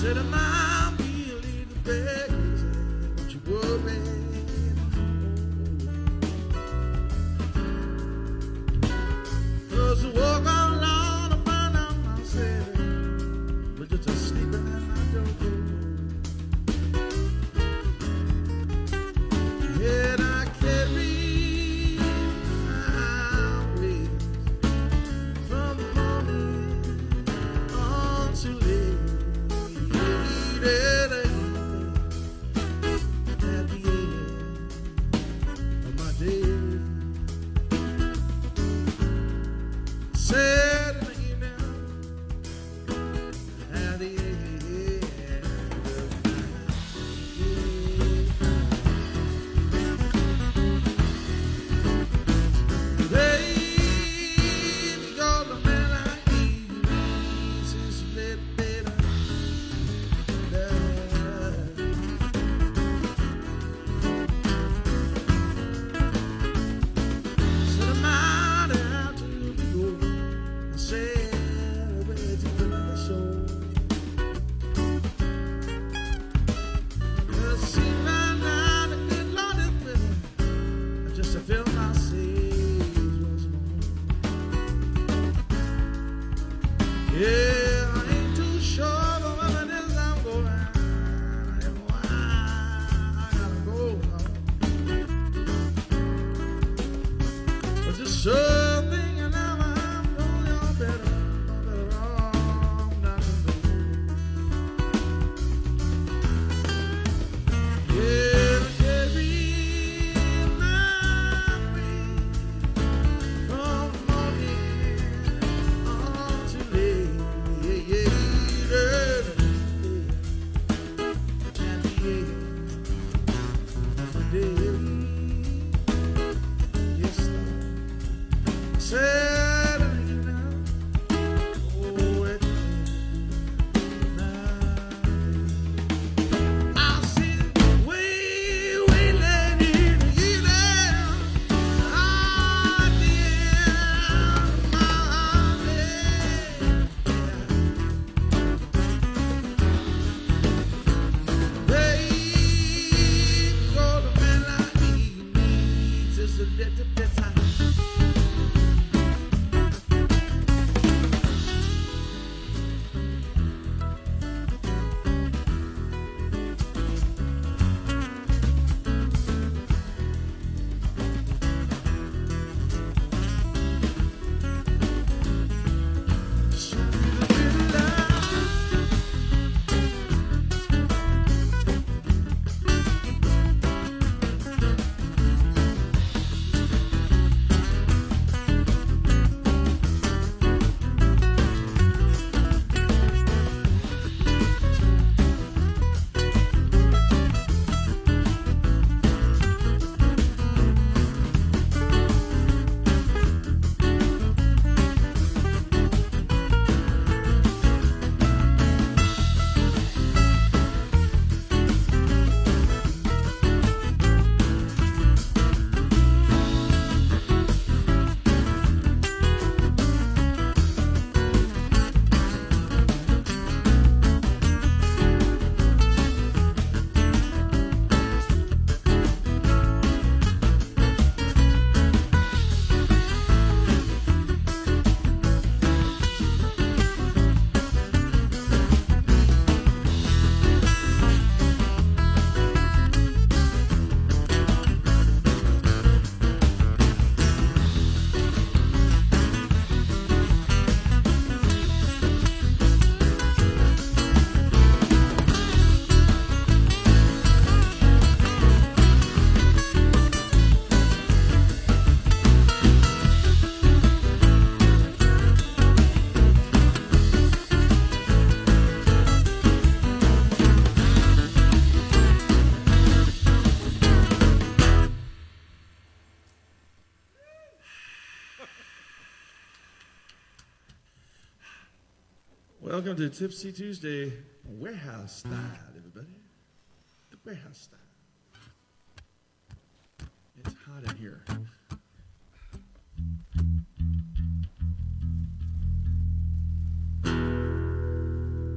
said, Am Welcome to Tipsy Tuesday, warehouse style, everybody. The warehouse style. It's hot in here.